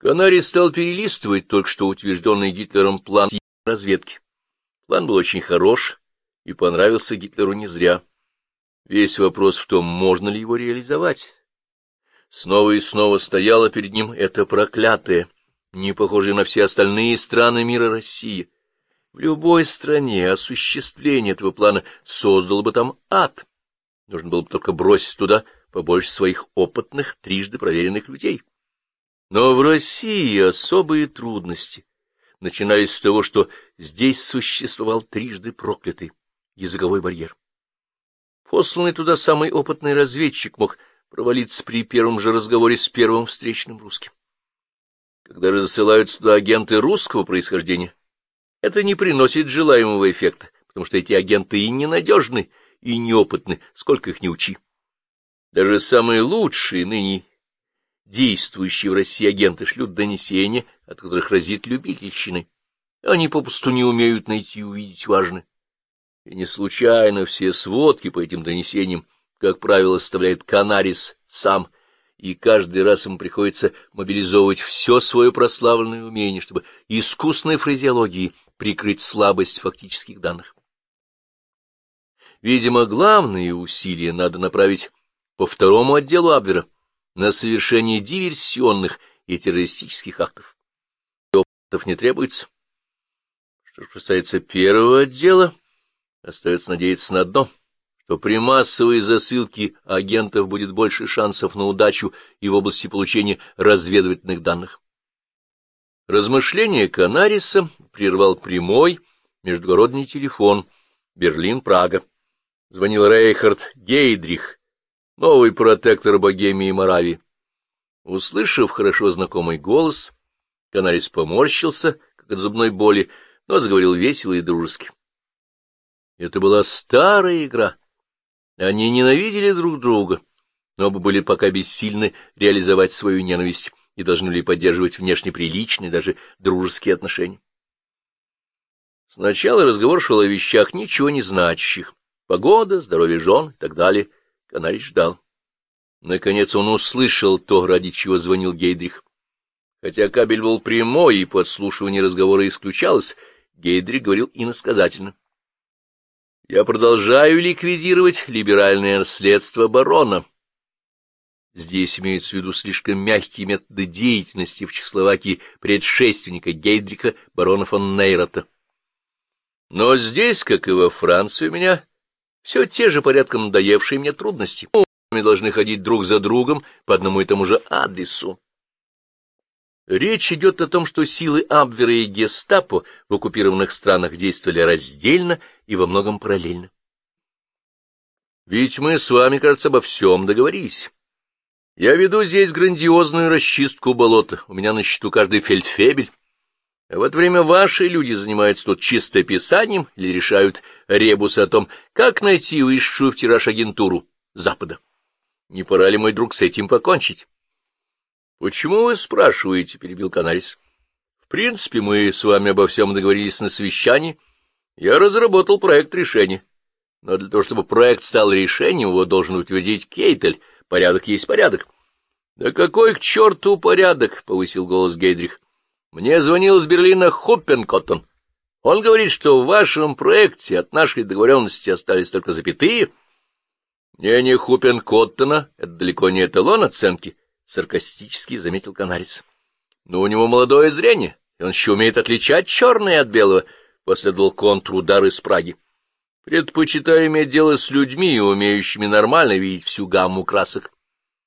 Канарий стал перелистывать только что утвержденный Гитлером план разведки. План был очень хорош и понравился Гитлеру не зря. Весь вопрос в том, можно ли его реализовать. Снова и снова стояла перед ним эта проклятая, не похожая на все остальные страны мира Россия. В любой стране осуществление этого плана создало бы там ад. Нужно было бы только бросить туда побольше своих опытных, трижды проверенных людей. Но в России особые трудности начинались с того, что здесь существовал трижды проклятый языковой барьер. Посланный туда самый опытный разведчик мог провалиться при первом же разговоре с первым встречным русским. Когда рассылают сюда агенты русского происхождения, это не приносит желаемого эффекта, потому что эти агенты и ненадежны, и неопытны, сколько их не учи. Даже самые лучшие ныне действующие в России агенты шлют донесения, от которых разит любительщины. Они попусту не умеют найти и увидеть важное. И не случайно все сводки по этим донесениям, как правило, составляет Канарис сам, и каждый раз ему приходится мобилизовывать все свое прославленное умение, чтобы искусной фразеологией прикрыть слабость фактических данных. Видимо, главные усилия надо направить по второму отделу Абвера — на совершение диверсионных и террористических актов. Опытов не требуется. Что же касается первого отдела, остается надеяться на одно, что при массовой засылке агентов будет больше шансов на удачу и в области получения разведывательных данных. Размышления Канариса прервал прямой междугородный телефон Берлин-Прага. Звонил Рейхард Гейдрих, новый протектор Богемии и Моравии. Услышав хорошо знакомый голос, Канарис поморщился, как от зубной боли, но заговорил весело и дружески. Это была старая игра. Они ненавидели друг друга, но оба были пока бессильны реализовать свою ненависть и должны были поддерживать внешне приличные, даже дружеские отношения. Сначала разговор шел о вещах ничего не значащих. Погода, здоровье жен и так далее — Канарий ждал. Наконец он услышал то, ради чего звонил Гейдрих. Хотя кабель был прямой и подслушивание разговора исключалось, Гейдрих говорил иносказательно. «Я продолжаю ликвидировать либеральное наследство барона». Здесь имеются в виду слишком мягкие методы деятельности в Чехословакии предшественника Гейдрика, барона фон Нейрота. Но здесь, как и во Франции, у меня все те же порядком надоевшие мне трудности. Мы должны ходить друг за другом по одному и тому же адресу. Речь идет о том, что силы Абвера и Гестапо в оккупированных странах действовали раздельно и во многом параллельно. Ведь мы с вами, кажется, обо всем договорились. Я веду здесь грандиозную расчистку болота, у меня на счету каждый фельдфебель. А в это время ваши люди занимаются тут чистописанием или решают ребусы о том, как найти высшую в тираж агентуру Запада. Не пора ли, мой друг, с этим покончить? — Почему вы спрашиваете? — перебил Канарис. — В принципе, мы с вами обо всем договорились на совещании. Я разработал проект решения. Но для того, чтобы проект стал решением, его должен утвердить Кейтель. Порядок есть порядок. — Да какой к черту порядок? — повысил голос Гейдрих. Мне звонил из Берлина Хуппенкоттон. Он говорит, что в вашем проекте от нашей договоренности остались только запятые. Мнение Хуппенкоттона — это далеко не эталон оценки, — саркастически заметил Канарис. Но у него молодое зрение, и он еще умеет отличать черное от белого, — последовал контрудар из Праги. Предпочитаю иметь дело с людьми, умеющими нормально видеть всю гамму красок.